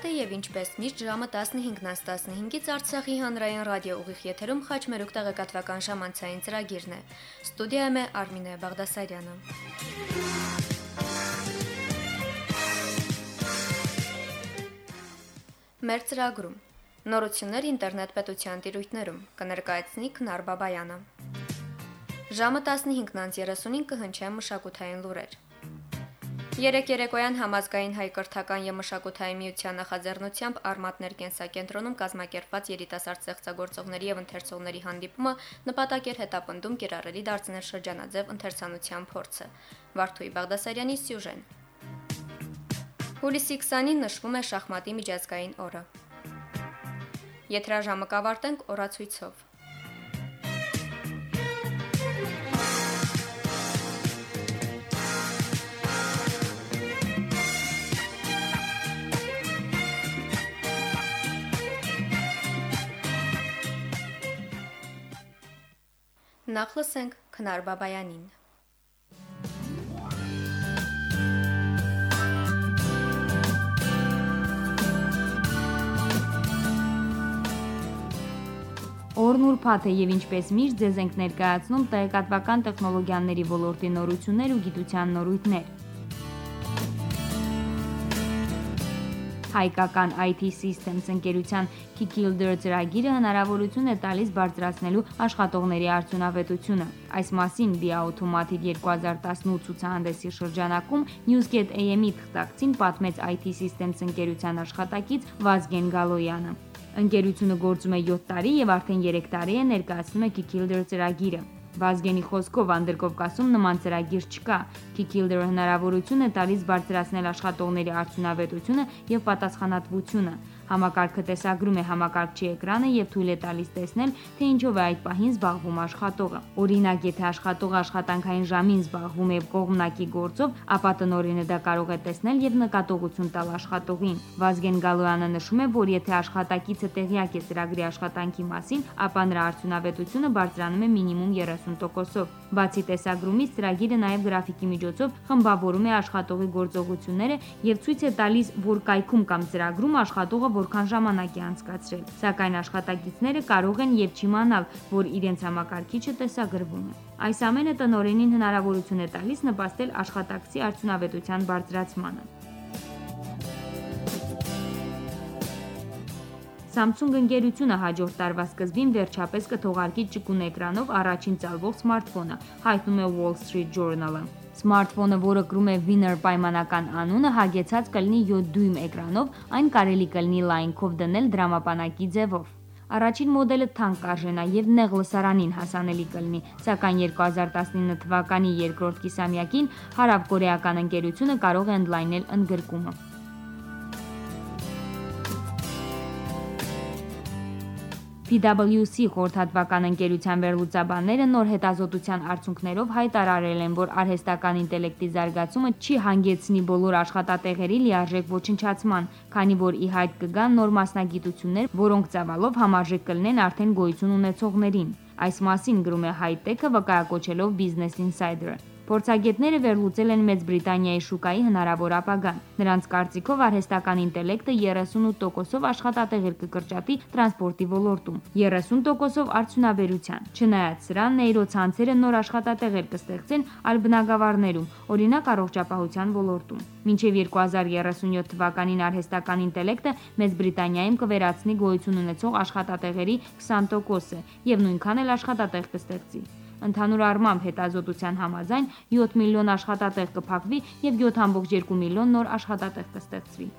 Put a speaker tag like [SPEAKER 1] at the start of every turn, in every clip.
[SPEAKER 1] Շաբաթ է եւ ինչպես միշտ ժամը 15-ից 15-ից Արցախի հանրային ռադիո ուղիղ եթերում խաչմերուկ տեղեկատվական ժամանցային ծրագիրն է։ Ստուդիայում է Արմինե Բաղդասարյանը։ Մեր ծրագրում. Նորություններ ինտերնետ պետության տիրույթներում կներկայացնի Քնար Բաբայանը։ Ժամը 15:35 կհնչեն մշակութային լուրեր։ Երեք երեկոյան համազգային հայ կրթական եւ մշակութային միության նախաձեռնությամբ Արմատներ կենսակենտրոնում կազմակերպված երիտասարդ ստեղծագործողների եւ ընթերցողների հանդիպումը նպատակ էր հետապնդում կիրառելի դարձնել շրջանաձև ընթերցանության փորձը։ Վարդուի Բաղդասարյանի սյուժեն։ Հուլիսի 20-ին նշվում է շախմատի միջազգային օրը։ Եթրաժամը կավարտենք օրացույցով։ Նախ լսենք Քնար Բաբայանին։
[SPEAKER 2] Օրն ուրբաթ է եւ ինչպես միշտ ձեզ ենք ներկայացնում տեղեկատվական տեխնոլոգիաների ոլորտի նորություններ ու գիտության նորույթներ։ Հայկական IT Systems ընկերության Kikilder ծրագիրը հնարավորություն է տալիս բարձրացնելու աշխատողների արդյունավետությունը։ Այս մասին Be Automated 2018 ցուցահանդեսի շրջանակում Newsget AM-ի թղթակցին պատմեց IT Systems ընկերության աշխատակից Վազգեն Գալոյանը։ Ընկերությունը գործում է 7 տարի եւ արդեն 3 տարի է ներկայացնում է Kikilder ծրագիրը։ Վազգենի խոսքով Անդրկովկասում նման ծրագիր չկա։ Kikilder-ը հնարավորություն է տալիս բարձրացնել աշխատողների արդյունավետությունը եւ պատասխանատվությունը։ Համակարգը տեսագրում է համակարգչի էկրանը եւ թույլ է տալիս տեսնել, թե ինչով է այդ պահին զբաղվում աշխատողը։ Օրինակ, եթե աշխատողը աշխատանքային ժամին զբաղվում է կողմնակի գործով, ապա տնօրենը դա կարող է տեսնել եւ նկատողություն տալ աշխատողին։ Վազգեն Գալոյանը նշում է, որ եթե աշխատակիցը տեղյակ է ծրագրի աշխատանքի մասին, ապա նրա արդյունավետությունը բարձրանում է մինիմում 30%-ով։ Բացի տեսագրումից, ծրագիրը նաև գրաֆիկի միջոցով խմբավորում է աշխատողի գործողությունները եւ ցույց է տալիս, որ կայքում կամ ծրագրում աշխատողը որքան ժամանակ է անցկացրել։ Սակայն աշխատակիցները կարող են եւ չիմանալ, որ իրենց համակարգիչը տեսագրվում է։ Այս ամենը տնօրենին հնարավորություն է տալիս նպաստել աշխատակցի արդյունավետության բարձրացմանը։ Samsung ընկերությունը հաջորդ տարվա սկզբին վերջապես կթողարկի ճկուն էկրանով առաջին ծալվող սմարթֆոնը, հայտնում է Wall Street Journal-ը։ Սմարթֆոնը, որը կրում է Winner պայմանական անունը, հագեցած կլինի 7 դույմ էկրանով, այն կարելի կլինի լայնքով դնել դրամապանակի ձևով։ Առաջին մոդելը թանկ արժենա եւ նեղ լսարանին հասանելի կլինի, սակայն 2019 թվականի երկրորդ կիսամյակին հարավկորեական ընկերությունը կարող է ընդլայնել ընդգրկումը։ PwC խորհրդատվական ընկերության վերլուծաբանները նոր հետազոտության արդյունքներով հայտարարել են, որ արհեստական ինտելեկտի զարգացումը չի հանգեցնի բոլոր աշխատատեղերի լիարժեք ոչնչացման, քանի որ ի հայտ կգան նոր մասնագիտություններ, որոնք ծավալով համարժեք կլինեն արդեն գոյություն ունեցողներին։ Այս մասին գրում է High-Tech-ը վկայակոչելով Business Insider-ը։ Փորձագետները վերլուծել են Մեծ Բրիտանիայի շուկայի հնարավոր ապագան։ Նրանց կարծիքով արհեստական ինտելեկտը 38%-ով աշխատատեղեր կկրճատի տրանսպորտի ոլորտում, 30%-ով արդյունաբերության։ Չնայած սրան, նեյրոցանցերը նոր աշխատատեղեր կստեղծեն այլ բնագավառներում, օրինակ առողջապահության ոլորտում։ Մինչև 2037 թվականին արհեստական ինտելեկտը Մեծ Բրիտանիայում կվերացնի գոյություն ունեցող աշխատատեղերի 20%-ը եւ նույնքան էլ աշխատատեղ կստեղծի։ Ընդհանուր առմամբ հետազոտության համաձայն 7 միլիոն աշխատատեղ կփակվի եւ 7.2 միլիոն նոր աշխատատեղ կստեղծվի։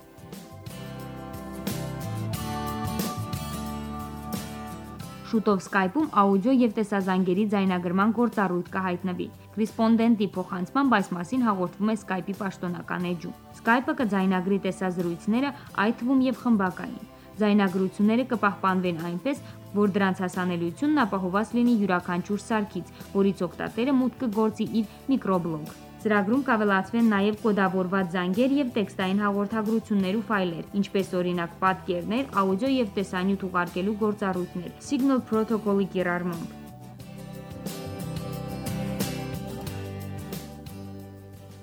[SPEAKER 2] Շուտով Skype-ում աուդիո եւ տեսազանգերի ձայնագրման գործառույթ կհայտնվի։ Կրեսպոնդենտի փոխանցմամբ այս մասին հաղորդվում է Skype-ի պաշտոնական էջում։ Skype-ը կձայնագրի տեսազրույցները, այդ թվում եւ խմբակային։ Ձայնագրությունները կպահպանվեն այնպես, որ դրանց հասանելիությունն ապահովված լինի յուրաքանչյուր սարքից, որից օգտատերը մուտք կգործի իր միկրոբլոգ։ Ծրագրում կավելացվեն նաև կոդավորված զանգեր եւ տեքստային հաղորդագրություններ ու ֆայլեր, ինչպես օրինակ պատկերներ, աուդիո եւ տեսանյութ ուղարկելու գործառույթներ, Signal Protocol-ի կիրառմամբ։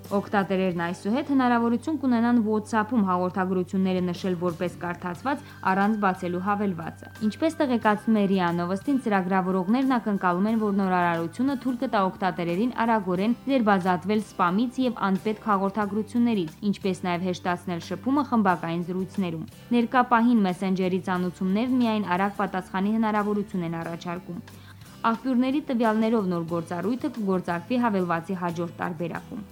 [SPEAKER 2] Օգտատերերն այսուհետ հնարավորություն կունենան WhatsApp-ում հաղորդագրությունները նշել որպես կարդացված առանց բացելու հավելվածը։ Ինչպես տեղեկացնում է ՌԻԱ Նովոստին, ծրագրավորողներն ակնկալում են, որ նորարարությունը թույլ կտա օգտատերերին արագորեն ձերբազատվել սպամից եւ անպետք հաղորդագրություններից, ինչպես նաեւ հեշտացնել շփումը խմբակային զրույցներում։ Ներկա պահին Messenger-ի ծանուցումներն միայն արագ պատասխանի հնարավորություն են առաջարկում։ Աղբյուրների տվյալներով նոր գործառույթը կգործարկվի հավելվածի հաջորդ տարբերակում։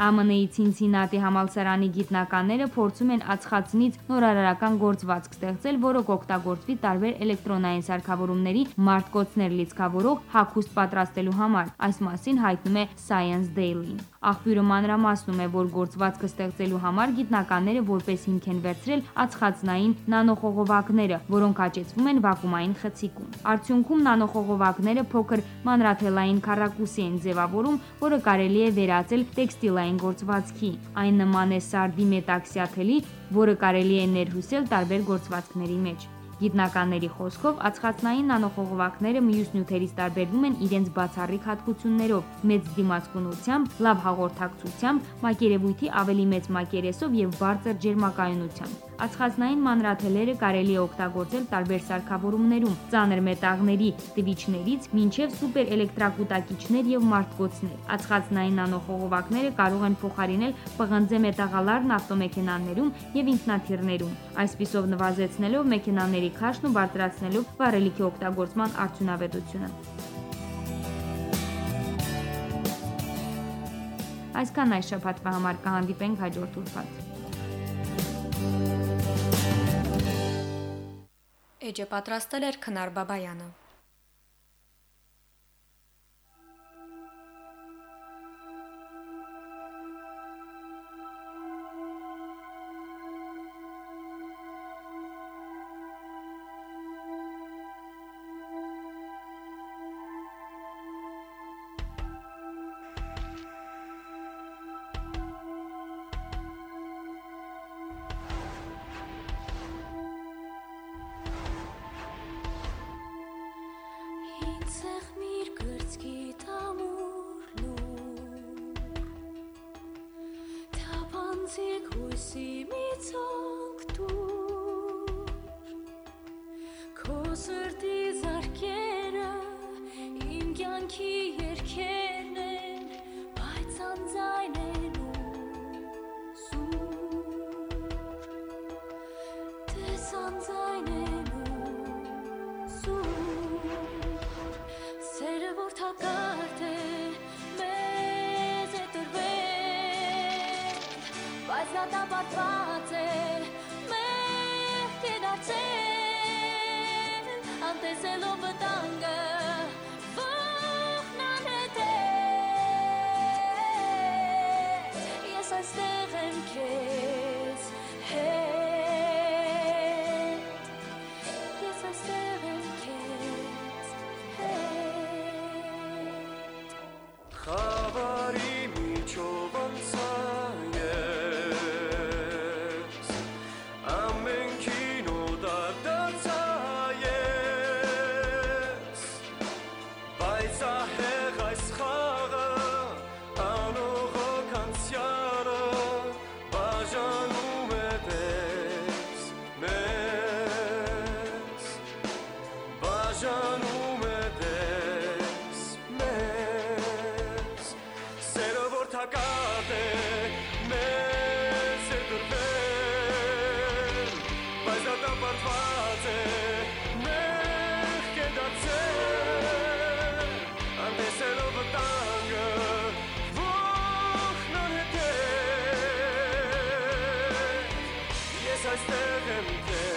[SPEAKER 2] ԱՄՆ-ի Ցինցինատի համալսարանի գիտնականները փորձում են ածխածնից նորարարական գործվածք ստեղծել, որը կօգտագործվի տարբեր էլեկտրոնային սարքավորումների մարտկոցներ լիցքավորող հագուստ պատրաստելու համար։ Այս մասին հայտնում է Science Daily-ն։ Աղբյուրը մանրամասնում է, որ գործվածքը ստեղծելու համար գիտնականները որպես հիմք են վերցրել ածխածնային նանոխողովակները, որոնք աճեցվում են վակուումային խցիկում։ Արդյունքում նանոխողովակները փոքր մանրաթելային քառակուսի են ձևավորում, որը կարելի է վերածել տեքստիլային գործվածքի։ Այն նման է սարդի մետաքսյա թելի, որը կարելի է ներհյուսել տարբեր գործվածքների մեջ։ Գիտնականների խոսքով ածխածնային նանոխողովակները մյուս նյութերից տարբերվում են իրենց բացառիկ հատկություններով՝ մեծ դիմացկունությամբ, լավ հաղորդակցությամբ, մակերևույթի ավելի մեծ մակերեսով եւ բարձր ջերմակայունությամբ։ Ածխածնային մանրաթելերը կարելի է օգտագործել տարբեր սարքավորումներում՝ ծանր մետաղների տվիչներից մինչև սուպեր էլեկտրակուտակիչներ եւ մարտկոցներ։ Ածխածնային նանոխողովակները կարող են փոխարինել պղնձե մետաղալարն ավտոմեքենաներում եւ ինքնաթիռներում, այսպիսով նվազեցնելով մեքենաների քաշն ու բարձրացնելով վառելիքի օգտագործման արդյունավետությունը։ Այսքան այս շաբաթվա համար կհանդիպենք հաջորդ ուրբաթ։
[SPEAKER 3] Էջը պատրաստել էր Քնար Բաբայանը։
[SPEAKER 4] դատապարտված է մեղք է դարձել անտեսելով վտանգը empty.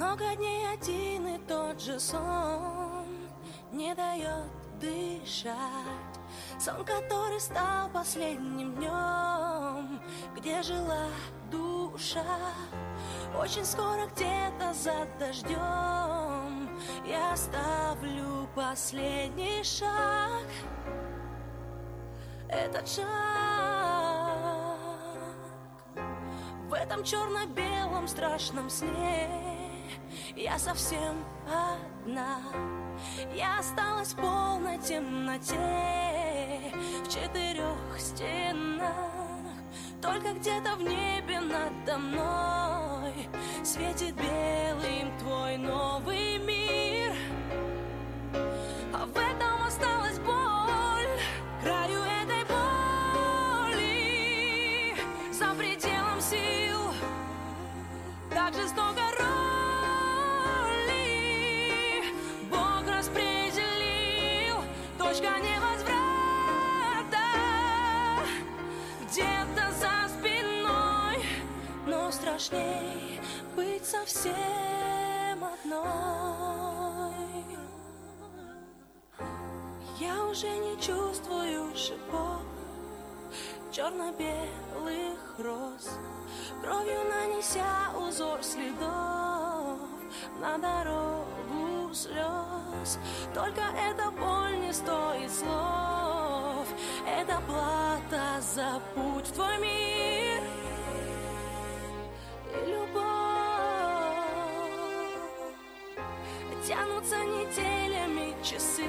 [SPEAKER 3] Много дней один и тот же сон Не дает дышать. Сон, который стал последним днем Где жила душа. Очень скоро где-то за дождем Я оставлю последний шаг. Этот шаг в этом черно-белом страшном сне Я совсем одна. Я осталась в полной темноте В четырех стенах. Только где-то в небе надо мной Светит белым твой новый я уже не чувствую шипов Черно-белых роз. Кровью нанеся узор следов На дорогу слез. Только эта боль не стоит слов. Это плата за путь в твой мир. И любовь. Тянутся неделями часы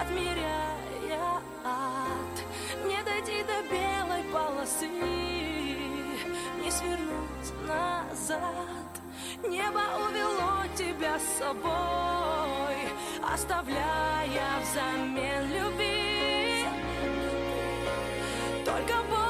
[SPEAKER 3] Отмеряя ад Не дойти до белой полосы Не свернуть назад. Небо увело тебя с собой Оставляя взамен любви. Только боль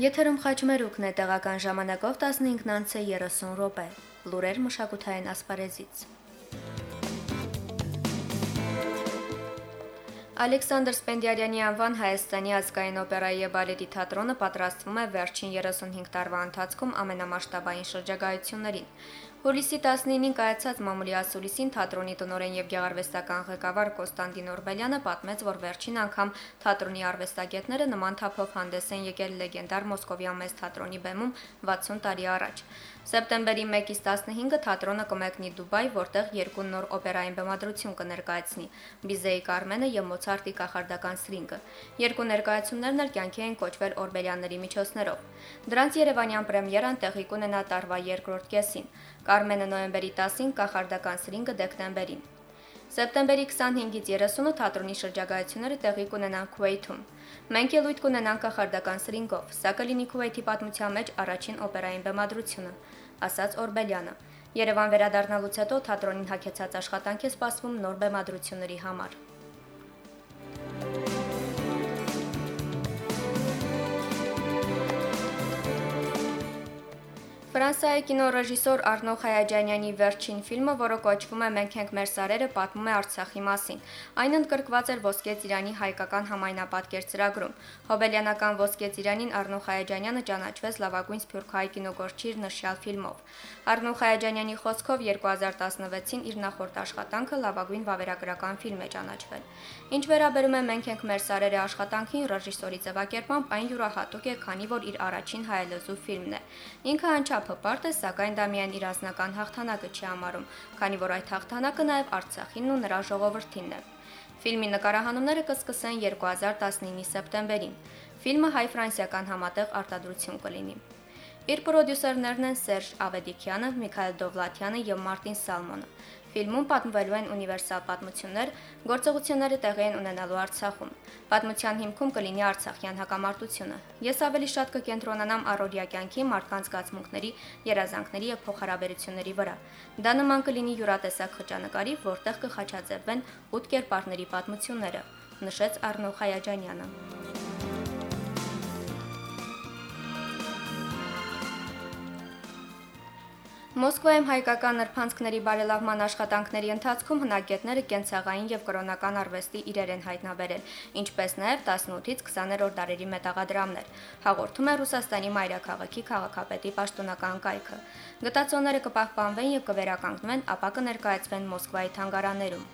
[SPEAKER 1] Եթերում խաչմերուկն է տեղական ժամանակով 15-ից 30 րոպե։ Լուրեր մշակութային ասպարեզից։ Ալեքսանդր Սպենդիարյանի անվան Հայաստանի ազգային օպերայի եւ բալետի թատրոնը պատրաստվում է վերջին 35 տարվա ընթացքում ամենամասշտաբային շրջագայություններին։ Հուլիսի 19-ին կայացած մամուլի ասուլիսին թատրոնի տնօրեն եւ գեղարվեստական ղեկավար Կոստանդին Օրբելյանը պատմեց, որ վերջին անգամ թատրոնի արվեստագետները նման թափով հանդես են եկել լեգենդար Մոսկովյան մեծ թատրոնի բեմում 60 տարի առաջ։ Սեպտեմբերի 1-ից 15-ը թատրոնը կմեկնի Դուբայ, որտեղ երկու նոր օպերային բեմադրություն կներկայացնի՝ Բիզեի Կարմենը եւ Մոցարտի կախարդական Սրինգը։ Երկու ներկայացումներն էլ կյանքի են կոչվել Օրբելյանների միջոցներով։ Դրանց Երևանյան պրեմիերան տեղի կունենա տարվա երկրորդ կեսին։ Կարմենը նոյեմբերի 10-ին, կախարդական Սրինգը դեկտեմբերին։ Սեպտեմբերի 25-ից 30-ը թատրոնի շրջագայությունները տեղի կունենան Քուվեյթում։ Մենք ելույթ կունենանք կախարդական սրինգով, սա կլինի Քուվեյթի պատմության մեջ առաջին օպերային բեմադրությունը, ասաց Օրբելյանը։ Երևան վերադառնալուց հետո թատրոնին հագեցած աշխատանք է սպասվում նոր բեմադրությունների համար։ Ֆրանսիայի կինոռեժիսոր Արնո Խայաջանյանի վերջին ֆիլմը, որը կոչվում է Մենք ենք մեր սարերը, պատմում է Արցախի մասին։ Այն ընդգրկված էր Ոսկե ծիրանի հայկական համայնապատկեր ծրագրում։ Հոբելյանական Ոսկե ծիրանին Արնո Խայաջանյանը ճանաչվեց լավագույն սփյուռքահայ կինոգործչի նշյալ ֆիլմով։ Արնո Խայաջանյանի խոսքով 2016-ին իր նախորդ աշխատանքը լավագույն վավերագրական ֆիլմ է ճանաչվել։ Ինչ վերաբերում է Մենք ենք մեր սարերը աշխատանքին, ռեժիսորի ձևակերպամբ այն յուրահատուկ է, քանի որ իր առաջին հայալեզու ֆիլմն է։ Ինքը անչափ հպարտ է, սակայն դա միայն իր ազնական հաղթանակը չի համարում, քանի որ այդ հաղթանակը նաև Արցախին ու նրա ժողովրդինն է։ Ֆիլմի նկարահանումները կսկսեն 2019-ի սեպտեմբերին։ Ֆիլմը հայ-ֆրանսիական համատեղ արտադրություն կլինի։ Իր պրոդյուսերներն են Սերժ Ավեդիկյանը, Միքայել Դովլաթյանը եւ Մարտին Սալմոնը։ Ֆիլմում պատմվելու են ունիվերսալ պատմություններ, գործողությունները տեղի են ունենալու Արցախում։ Պատմության հիմքում կլինի Արցախյան հակամարտությունը։ Ես ավելի շատ կկենտրոնանամ առօրյա կյանքի, մարդկանց զգացմունքների, երազանքների եւ փոխհարաբերությունների վրա։ Դա նման կլինի յուրատեսակ խճանկարի, որտեղ կխաչաձևվեն 8 կերպարների պատմությունները, նշեց Արնո Խայաջանյանը։ Մոսկվայում հայկական նրբանցքների բարելավման աշխատանքների ընթացքում հնագետները կենցաղային եւ կրոնական արվեստի իրեր են հայտնաբերել, ինչպես նաեւ 18-ից 20-րդ դարերի մետաղադրամներ։ Հաղորդում է Ռուսաստանի մայրաքաղաքի քաղաքապետի պաշտոնական կայքը։ Գտածոները կպահպանվեն եւ կվերականգնվեն, ապա կներկայացվեն Մոսկվայի թանգարաներում։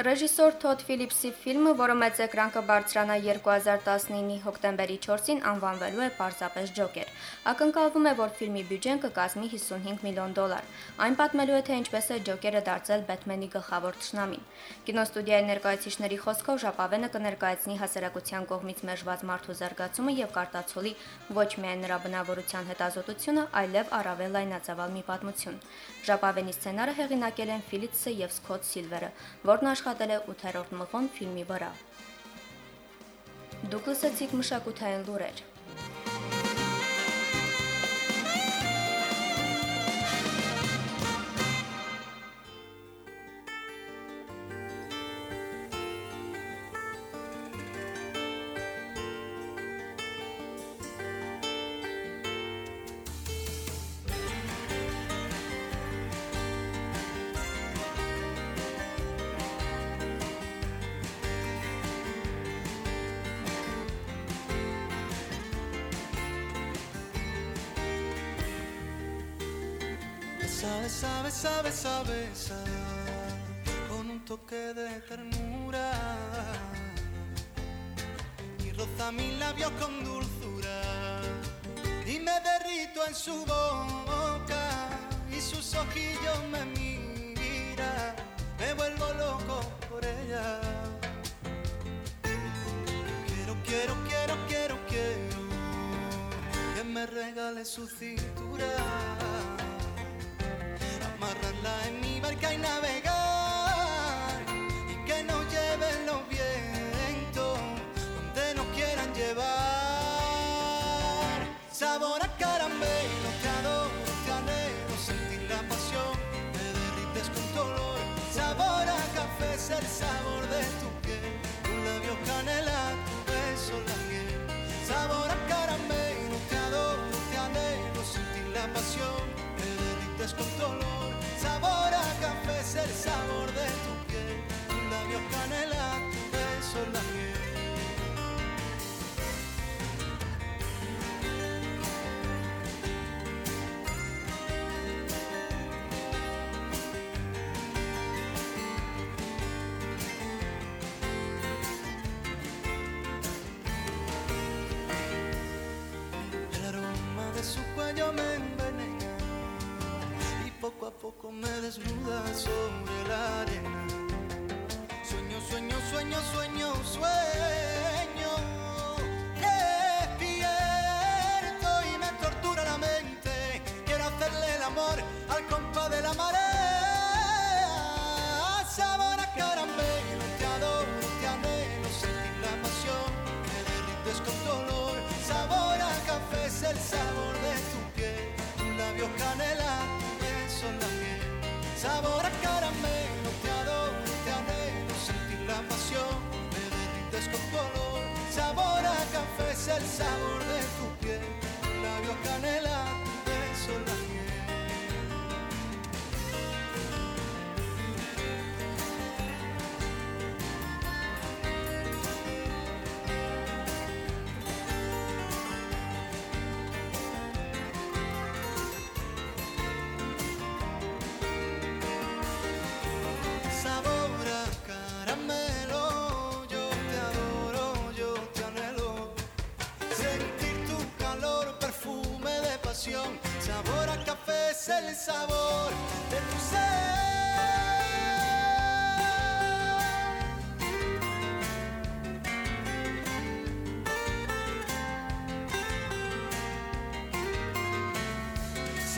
[SPEAKER 1] Ռեժիսոր Թոդ Ֆիլիպսի ֆիլմը, որը մեծ էկրան կբարձրանա 2019-ի հոկտեմբերի 4-ին, անվանվելու է պարզապես Ջոկեր։ Ակնկալվում է, որ ֆիլմի բյուջեն կկազմի 55 միլիոն դոլար։ Այն պատմելու է, թե ինչպես է Ջոկերը դարձել Բեթմենի գլխավոր թշնամին։ Կինոստուդիայի ներկայացիչների խոսքով Ժապավենը կներկայացնի հասարակության կողմից մերժված մարդու զարգացումը եւ կարտացոլի ոչ միայն նրա բնավորության հետազոտությունը, այլև առավել լայնածավալ մի պատմություն։ Ժապավենի սցենարը հեղինակել են Ֆիլիպսը եւ Սքոթ Սիլվերը, որն աշխատել է 8-րդ մղոն ֆիլմի վրա։ Դուք լսեցիք մշակութային լուրեր։
[SPEAKER 5] con un toque de ternura. Y roza mis labios con dulzura. Y me derrito en su boca. Y sus ojillos me miran. Me vuelvo loco por ella. Quiero, quiero, quiero, quiero, quiero. Que me regale su cintura en mi barca y navegar y que nos lleven los vientos donde nos quieran llevar. Sabor a caramelo, te adoro, te anhelo, sentir la pasión, te derrites con tu olor. Sabor a café es el sabor de tu piel, tus labios canela, tu beso la miel. Sabor a caramelo, te adoro, te anhelo, sentir la pasión, te derrites con tu el sabor de tu piel, tus labios canela, tu beso la poco me desnuda sobre la arena. Sabor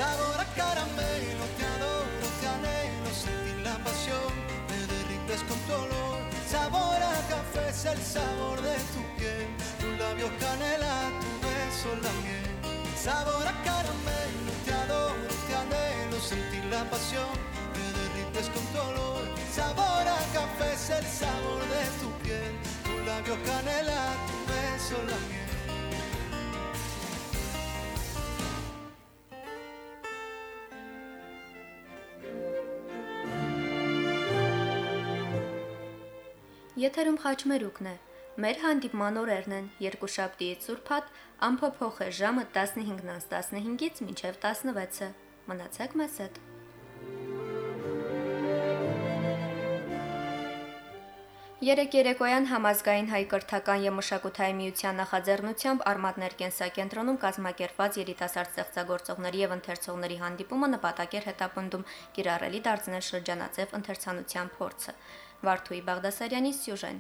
[SPEAKER 5] Sabor a caramelo, te adoro, te anhelo, sentir la pasión, me derrites con tu olor. Sabor a café es el sabor de tu piel, tu labio canela, tu beso la miel. Sabor a caramelo, te adoro, te anhelo, sentir la pasión, me derrites con tu olor. Sabor a café es el sabor de tu piel, tu labio canela, tu beso la miel.
[SPEAKER 1] Եթերում խաչմերուկն է։ Մեր հանդիպման օրերն են. երկուշաբթիից Սուրբաթ, ամփոփող է ժամը 15-ից 15-ից մինչև 16-ը։ Մնացեք մեզ հետ։ Երեք երեկոյան համազգային հայ կրթական եւ մշակութային միության նախաձեռնությամբ Արմատներ կենսակենտրոնում կազմակերպված երիտասարդ ստեղծագործողների եւ ընթերցողների հանդիպումը նպատակ էր հետապնդում կիրառելի դարձնել շրջանաձև ընթերցանության փորձը։ Վարդուի Բաղդասարյանի սյուժեն։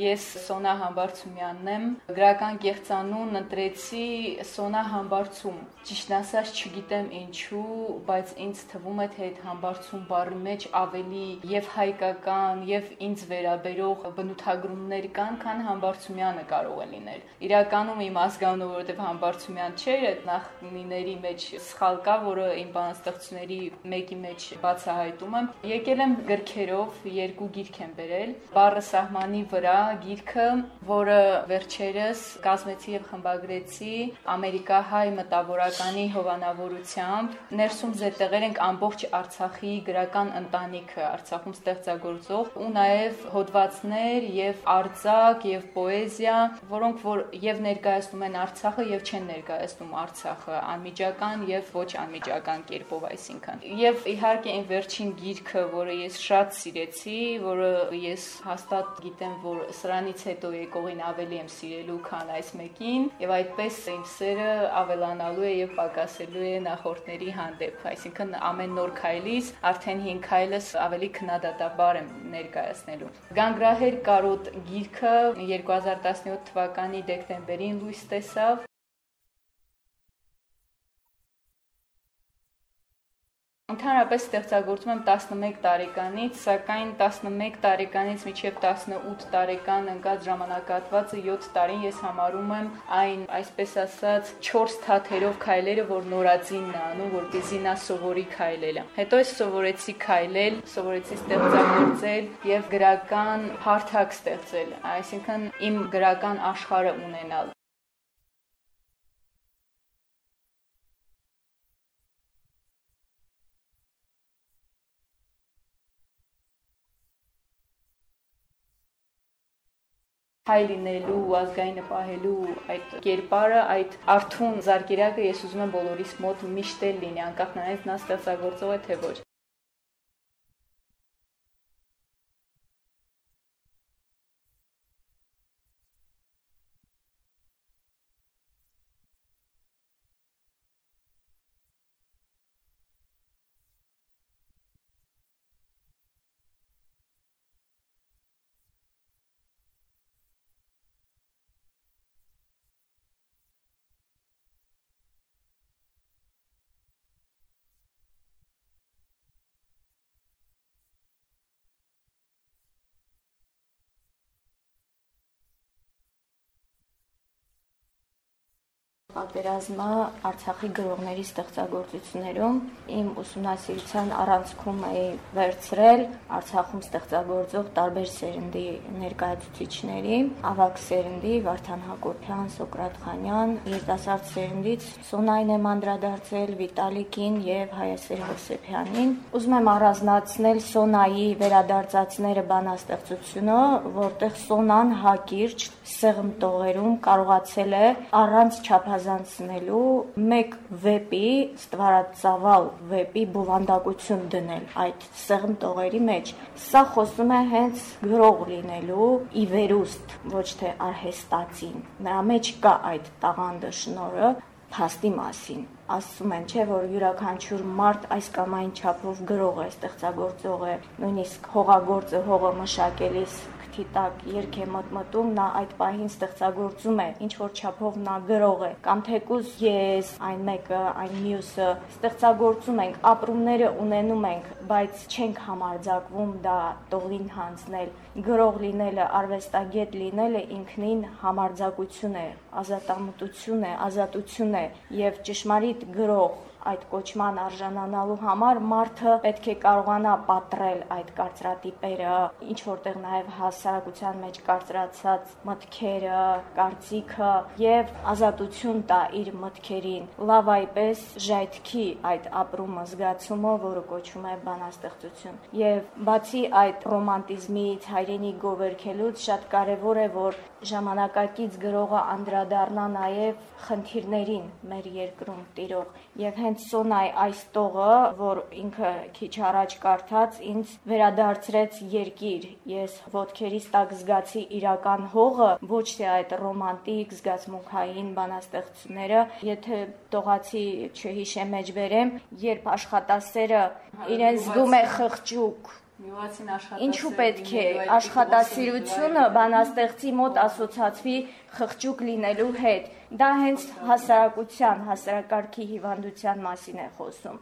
[SPEAKER 6] Ես Սոնա Համբարձումյանն եմ, գրական կեղծանուն ընտրեցի Սոնա Համբարձում։ Ճիշտն ասած չգիտեմ ինչու, բայց ինձ թվում է թե այդ Համբարձում բառի մեջ ավելի եւ հայկական, եւ ինձ վերաբերող բնութագրումներ կան, քան Համբարձումյանը կարող է լինել։ Իրականում իմ ազգանունը, որովհետեւ Համբարձումյան չէր, այդ նախնիների մեջ սխալ կա, որը իմ բանաստեղծությունների մեկի մեջ բացահայտում եմ։ Եկել եմ գրքերով, երկու գիրք եմ բերել։ Բառը սահմանի վրա գիրքը, որը վերջերս կազմեցի եւ խմբագրեցի ամերիկահայ մտավորականի հովանավորությամբ։ Ներսում զետեղեր ենք ամբողջ Արցախի գրական ընտանիքը, Արցախում ստեղծագործող ու նաեւ հոդվածներ եւ արձակ եւ պոեզիա, որոնք որ եւ ներկայացնում են Արցախը եւ չեն ներկայացնում Արցախը անմիջական եւ ոչ անմիջական կերպով, այսինքն։ Եվ իհարկե այն վերջին գիրքը, որը ես շատ սիրեցի, որը ես հաստատ գիտեմ, որ սրանից հետո եկողին ավելի եմ սիրելու, քան այս մեկին, եւ այդպես իմ սերը ավելանալու է եւ պակասելու է նախորդների հանդեպ։ Այսինքն ամեն նոր քայլից արդեն 5 քայլս ավելի քննադատաբար եմ ներկայացնելու։ Գանգրահեր կարոտ գիրքը 2017 թվականի դեկտեմբերին լույս տեսավ Ընդհանրապես ստեղծագործում եմ 11 տարեկանից, սակայն 11 տարեկանից մինչև 18 տարեկան ընկած ժամանակահատվածը 7 տարին ես համարում եմ այն, այսպես ասած, 4 թաթերով քայլերը, որ նորածինն է անում, որպեսզի նա սովորի քայլելը։ Հետո ես սովորեցի քայլել, սովորեցի ստեղծագործել եւ գրական հարթակ ստեղծել, այսինքն իմ գրական աշխարհը ունենալ։ հայ լինելու, ազգայինը պահելու այդ կերպարը, այդ արթուն զարգերակը ես ուզում եմ բոլորիս մոտ միշտ լինի, անկախ նրանից նա ստեղծագործող է թե ոչ։
[SPEAKER 7] Պատերազմը Արցախի գրողների ստեղծագործություններում իմ ուսումնասիրության առանցքում էի վերցրել Արցախում ստեղծագործող տարբեր սերնդի ներկայացուցիչների, ավակ սերնդի Վարդան Հակոբյան, Սոկրատ Խանյան, երիտասարդ սերնդից Սոնային եմ անդրադարձել Վիտալիկին եւ Հայասեր Հովսեփյանին։ Ուզում եմ առանձնացնել Սոնայի վերադարձածները բանաստեղծությունը, որտեղ Սոնան հակիրճ սեղմ տողերում կարողացել է առանց չափազանցնելու մեկ վեպի, ստվարածավալ վեպի բովանդակություն դնել այդ սեղմ տողերի մեջ։ Սա խոսում է հենց գրող լինելու ի վերուստ, ոչ թե արհեստացին։ Նրա մեջ կա այդ տաղանդը շնորը փաստի մասին ասում են, չէ, որ յուրաքանչյուր մարդ այս կամ այն չափով գրող է, ստեղծագործող է, նույնիսկ հողագործը հողը մշակելիս քթի տակ երկ է մտմտում, նա այդ պահին ստեղծագործում է, ինչ որ չափով նա գրող է, կամ թեկուզ ես, այն մեկը, այն մյուսը ստեղծագործում ենք, ապրումները ունենում ենք, բայց չենք համարձակվում դա տողին հանձնել։ Գրող լինելը, արվեստագետ լինելը ինքնին համարձակություն է, ազատամտություն է, ազատություն է եւ ճշմարիտ գրող այդ կոչման արժանանալու համար մարդը պետք է կարողանա պատրել այդ կարծրատիպերը, ինչ որտեղ նաև հասարակության մեջ կարծրացած մտքերը, կարծիքը եւ ազատություն տա իր մտքերին։ Լավ այպես ժայթքի այդ ապրումը զգացումը, որը կոչվում է բանաստեղծություն։ Եվ բացի այդ ռոմանտիզմից, հայրենի գովերքելուց շատ կարեւոր է, որ ժամանակակից գրողը անդրադառնա նաև խնդիրներին մեր երկրում տիրող եւ հենց Սոնայ այս տողը, որ ինքը քիչ առաջ կարդաց, ինձ վերադարձրեց երկիր։ Ես ոդքերիս տակ զգացի իրական հողը, ոչ թե այդ ռոմանտիկ զգացմունքային բանաստեղծությունները, եթե տողացի չհիշեմ մեջ վերեմ, երբ աշխատասերը իրեն զգում է խղճուկ
[SPEAKER 6] Միացին աշխատասեր։
[SPEAKER 7] Ինչու պետք է աշխատասիրությունը բանաստեղծի մոտ ասոցացվի խղճուկ լինելու հետ։ Դա հենց հասարակության, հասարակարգի հիվանդության մասին է խոսում։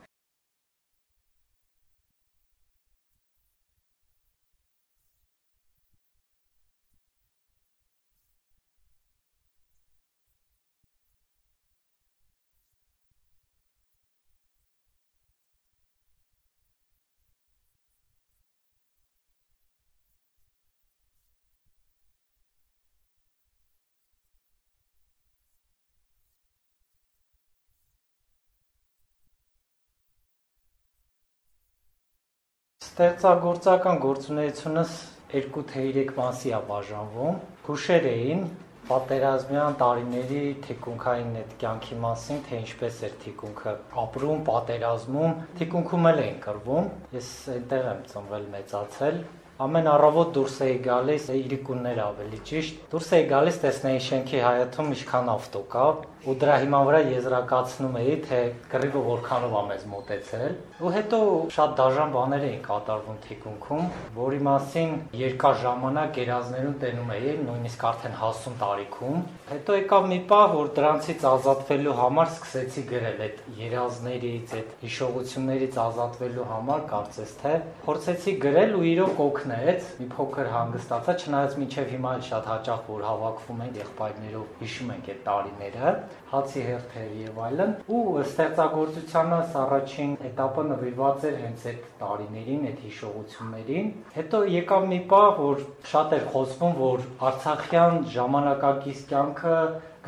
[SPEAKER 8] Ստեղծագործական գործունեությունս 2 թե 3 մասի է բաժանվում։ Հուշեր էին պատերազմյան տարիների թիկունքային այդ կյանքի մասին, թե ինչպես էր թիկունքը ապրում, պատերազմում, թիկունքում էլ էին կրվում։ Ես այնտեղ եմ ծնվել, մեծացել, ամեն առավոտ դուրս էի գալիս, իրիկուններ ավելի ճիշտ, դուրս էի գալիս տեսնեի շենքի հայաթում ինչքան ավտո կա, ու դրա հիման վրա եզրակացնում էի, թե կռիվը որքանով է մեզ մոտեցել։ Ու հետո շատ դաժան բաներ էին կատարվում թիկունքում, որի մասին երկար ժամանակ երազներում տենում էի, նույնիսկ արդեն հասուն տարիքում։ Հետո եկավ մի պահ, որ դրանցից ազատվելու համար սկսեցի գրել այդ երազներից, այդ հիշողություններից ազատվելու համար, կարծես թե փորձեցի գրել ու իրոք օգնեց, մի փոքր հանգստացա, չնայած մինչև հիմա շատ հաճախ որ հավաքվում ենք եղբայրներով հիշում ենք այդ տարիները հացի հերթեր եւ այլն։ Ու ստեղծագործությանս առաջին этаպը նվիրված էր հենց այդ տարիներին, այդ հիշողություններին։ Հետո եկավ մի պահ, որ շատ էր խոսվում, որ Արցախյան ժամանակակից կյանքը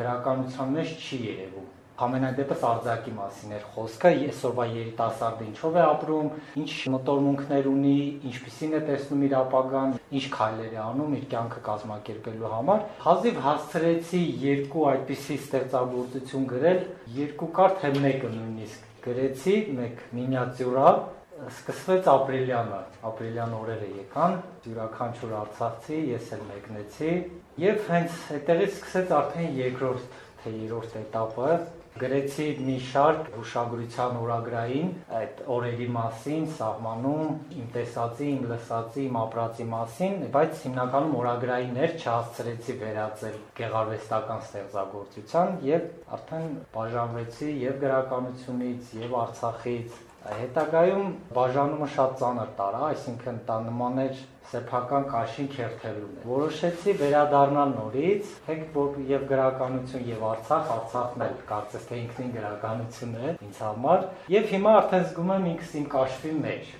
[SPEAKER 8] գրականության մեջ չի երևում Ամենայդեպս արձակի մասին էր խոսքը, այսօրվա երիտասարդը ինչով է ապրում, ինչ մտորմունքներ ունի, ինչպիսին է տեսնում իր ապագան, ինչ քայլեր է անում իր կյանքը կազմակերպելու համար։ Հազիվ հասցրեցի երկու այդպիսի ստեղծագործություն գրել, երկու կարդ թե մեկը նույնիսկ գրեցի, մեկ մինիատյուրա, սկսվեց ապրիլյանը, ապրիլյան օրերը եկան, յուրաքանչյուր արցախցի ես էլ մեկնեցի եւ հենց այդտեղից սկսեց արդեն երկրորդ թե երրորդ էտապը, գրեցի մի շարք հուշագրության օրագրային այդ օրերի մասին, սահմանում, իմ տեսածի, իմ լսածի, իմ ապրածի մասին, բայց հիմնականում օրագրային էր, չհասցրեցի վերածել գեղարվեստական ստեղծագործության եւ արդեն բաժանվեցի եւ գրականությունից եւ Արցախից Հետագայում բաժանումը շատ ծանր տարա, այսինքն դա նման էր սեփական կաշին քերթելուն է։ Որոշեցի վերադառնալ նորից, հենք որ եւ գրականություն եւ Արցախ, Արցախն էլ կարծես թե ինքնին գրականություն է ինձ համար, եւ հիմա արդեն զգում եմ ինքս իմ կաշվի մեջ։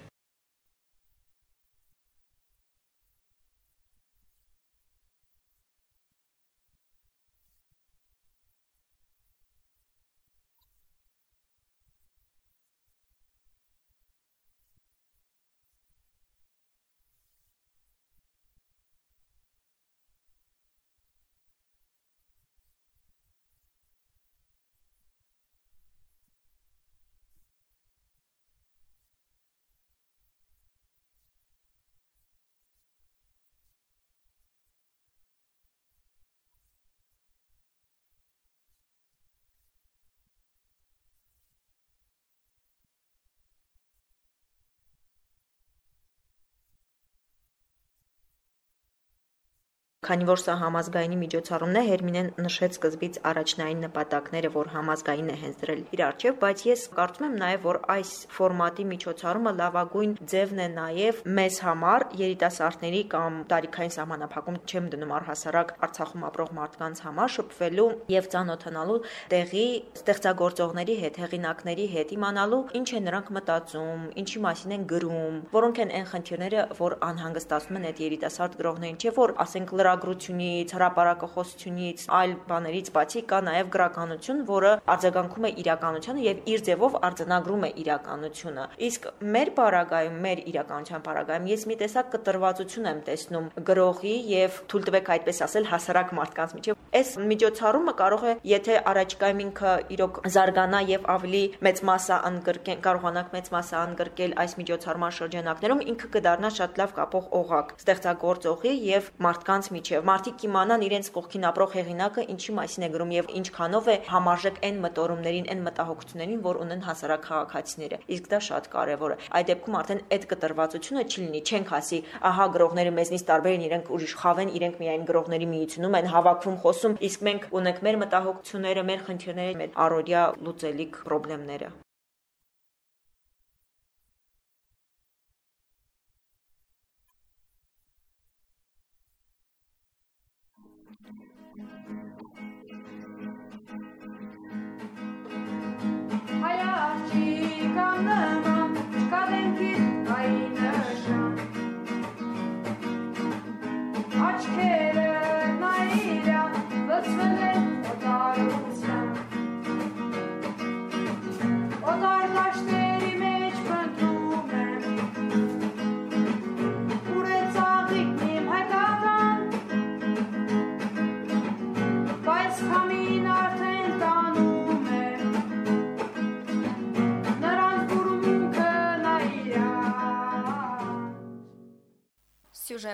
[SPEAKER 9] Քանի որ սա համազգայինի միջոցառումն է, Հերմինեն նշեց սկզբից առաջնային նպատակները, որ համազգային է հենց դրել իր արչև, բայց ես կարծում եմ նաև, որ այս ֆորմատի միջոցառումը լավագույն ձևն է նաև մեզ համար երիտասարդների կամ տարիքային սահմանափակում չեմ դնում առհասարակ Արցախում ապրող մարդկանց համար շփվելու եւ ծանոթանալու տեղի ստեղծագործողների հետ, հեղինակների հետ, իմանալու ինչ է նրանք մտածում, ինչի մասին են գրում, որոնք են այն խնդիրները, որ անհանգստացնում են այդ երիտասարդ գրողներին, չէ՞ որ ասենք լրա լրագրությունից, հրապարակախոսությունից, այլ բաներից բացի կա նաև գրականություն, որը արձագանքում է իրականությանը եւ իր ձևով արձանագրում է իրականությունը։ Իսկ մեր բարագայում, մեր իրականության բարագայում ես մի տեսակ կտրվածություն եմ տեսնում գրողի եւ թույլ տվեք այդպես ասել հասարակ մարդկանց միջեւ։ Այս միջոցառումը կարող է, եթե առաջիկայում ինքը իրոք զարգանա եւ ավելի մեծ մասը անգրկեն, կարողանանք մեծ մասը անգրկել այս միջոցառման շրջանակներում, ինքը կդառնա շատ լավ կապող օղակ ստեղծագործողի եւ մարդկանց միջև մարդիկ կիմանան իրենց կողքին ապրող հեղինակը ինչի մասին է գրում եւ ինչքանով է համարժեք այն մտորումներին, այն մտահոգություններին, որ ունեն հասարակ քաղաքացիները։ Իսկ դա շատ կարեւոր է։ Այդ դեպքում արդեն այդ կտրվածությունը չի լինի, չենք ասի, ահա գրողները մեզնից տարբեր են, իրենք ուրիշ խավ են, իրենք միայն գրողների միությունում են հավաքվում, խոսում, իսկ մենք ունենք մեր մտահոգությունները, մեր խնդիրները, մեր առօրյա լուծելիք խնդիրները։
[SPEAKER 4] on
[SPEAKER 3] the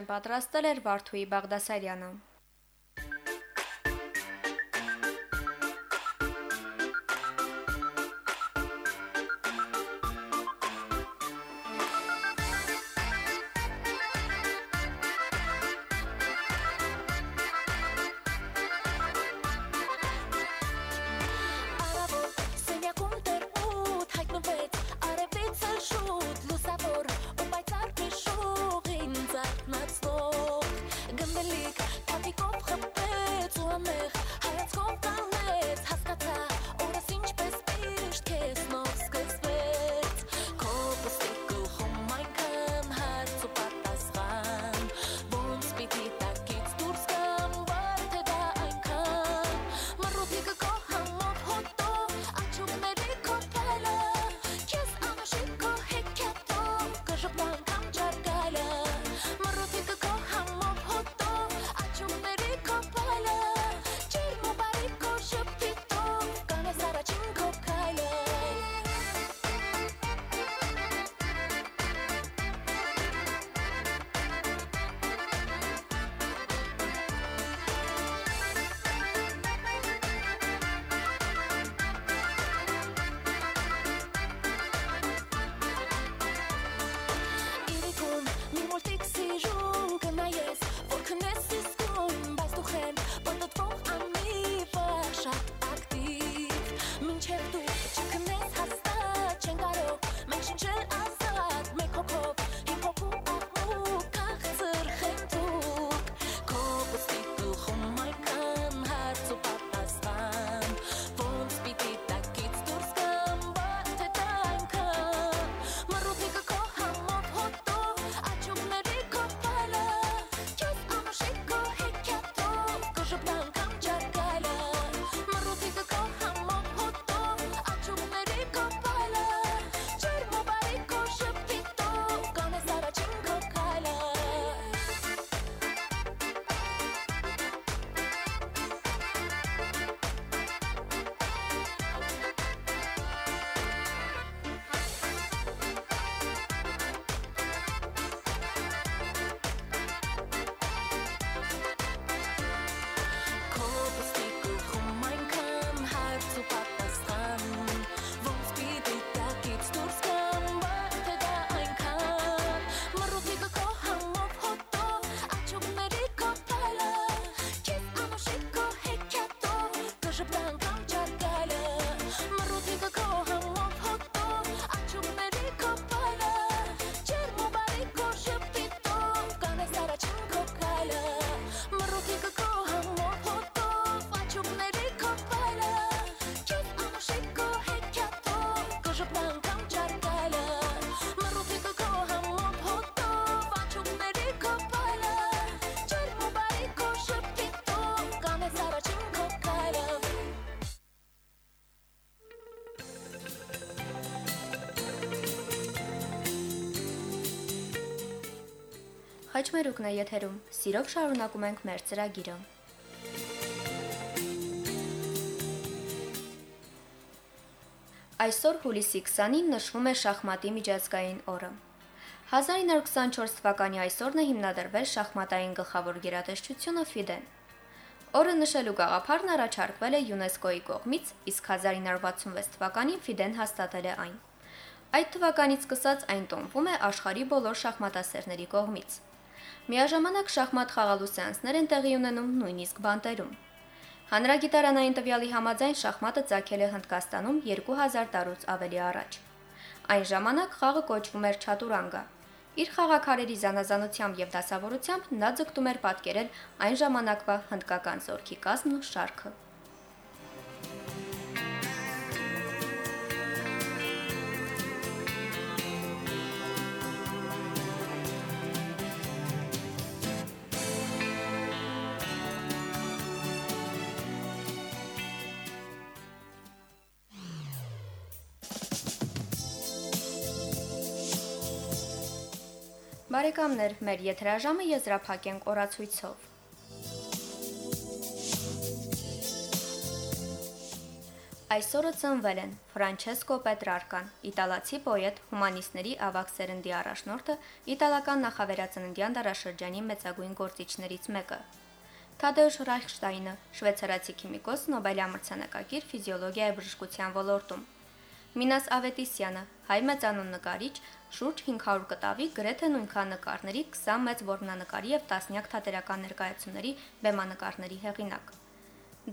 [SPEAKER 3] պատրաստել էր Վարդուհի Բաղդասարյանը։ Խաչմերուկն է եթերում։ Սիրով շարունակում ենք մեր ծրագիրը։ Այսօր հուլիսի 20-ին նշվում է շախմատի միջազգային օրը։ 1924 թվականի այսօրն է հիմնադրվել շախմատային գլխավոր գերատեսչությունը Ֆիդեն։ Օրը նշելու գաղափարն առաջարկվել է ՅՈՒՆԵՍԿՕ-ի կողմից, իսկ 1966 թվականին Ֆիդեն հաստատել է այն։ Այդ թվականից սկսած այն տոնվում է աշխարի բոլոր շախմատասերների կողմից։ Միաժամանակ շախմատ խաղալու սեանսներ են տեղի ունենում նույնիսկ բանտերում։ Հանրագիտարանային տվյալի համաձայն շախմատը ծագել է Հնդկաստանում 2000 տարուց ավելի առաջ։ Այն ժամանակ խաղը կոչվում էր չատուրանգա։ Իր խաղակարերի զանազանությամբ եւ դասավորությամբ նա ձգտում էր պատկերել այն ժամանակվա հնդկական զորքի կազմն ու շարքը։ Բարեկամներ, մեր եթերաժամը եզրափակենք օրացույցով։
[SPEAKER 1] Այսօրը ծնվել են Ֆրանչեսկո Պետրարկան, իտալացի պոետ, հումանիստների ավագ սերնդի առաջնորդը, իտալական նախավերածննդյան դարաշրջանի մեծագույն գործիչներից մեկը։ Թադեուշ Ռայխշտայնը, շվեյցարացի քիմիկոս, Նոբելի ամրցանակակիր ֆիզիոլոգիայի բժշկության ոլորտում։ Մինաս Ավետիսյանը, հայ մեծանուն նկարիչ, շուրջ 500 կտավի գրեթե նույնքան նկարների 20 մեծ որմնանկարի եւ տասնյակ թատերական ներկայացումների բեմանկարների հեղինակ։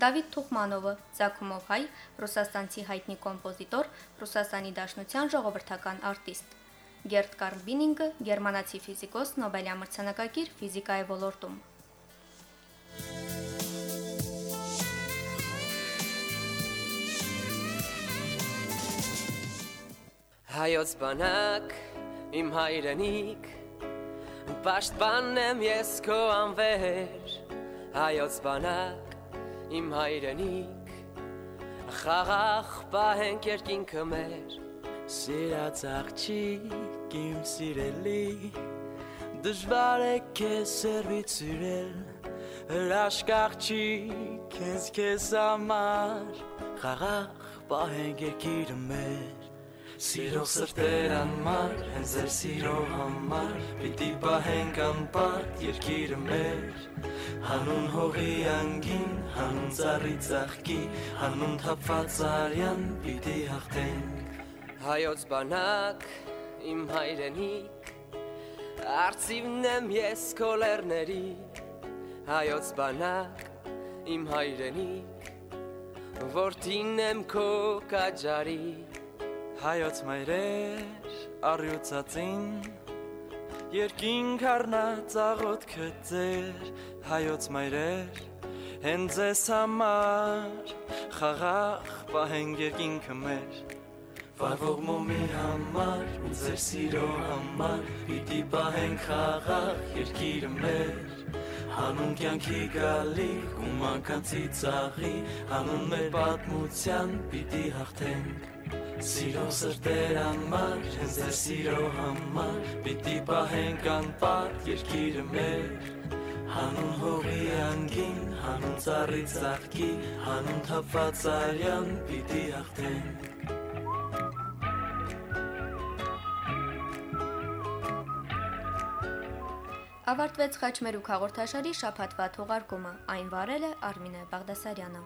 [SPEAKER 1] Դավիթ Թուխմանովը, Զաքումով հայ, ռուսաստանցի հայտնի կոմպոզիտոր, Ռուսաստանի Դաշնության ժողովրդական արտիստ։ Գերտ Կարլբինինգը, գերմանացի ֆիզիկոս, Նոբելյա մրցանակակիր ֆիզիկայի ոլորտում։
[SPEAKER 10] Հայոց բանակ, իմ հայրենիք, պաշտպանն եմ ես քո անվեր, հայոց բանակ, իմ հայրենիք, խաղաղ պահենք երկինքը մեր,
[SPEAKER 11] Սիրած աղջիկ իմ սիրելի Դժվար է քեզ սերվից սիրել Հրաշք աղջիկ քեզ քեզ համար Խաղաղ պահենք երկիրը մեր Սիրող սրտեր անմար, հենց ձեր սիրո համար Պիտի պահենք անպարտ երկիրը մեր Հանուն հողի անգին, հանուն ծառի ծաղկի Հանուն թափված արյան պիտի հաղթենք
[SPEAKER 10] հայոց բանակ, իմ հայրենիք, արծիվն եմ ես կոլերների, հայոց բանակ, իմ հայրենիք, որդին եմ քո կաջարի,
[SPEAKER 11] հայոց մայրեր առյուծածին երկինք առնած աղոթքը ձեր հայոց մայրեր հենց ձեզ համար խաղաղ պահենք երկինքը մեր Վարվող մոմի համար ձեր սիրո համար պիտի պահենք խաղաղ երկիրը մեր հանուն կյանքի գալիք ու մականցի ծաղի հանուն մեր պատմության պիտի հաղթենք Սիրո սրտեր անմար, հենց ձեր սիրո համար Պիտի պահենք անպատ երկիրը մեր Հանուն հողի անգին, հանուն ծառի ծաղկի Հանուն թապված արյան պիտի հաղթենք
[SPEAKER 1] Ավարտվեց խաչմերուկ հաղորդաշարի շփաթվա թողարկումը։ Այն վարել է Արմինե Բաղդասարյանը։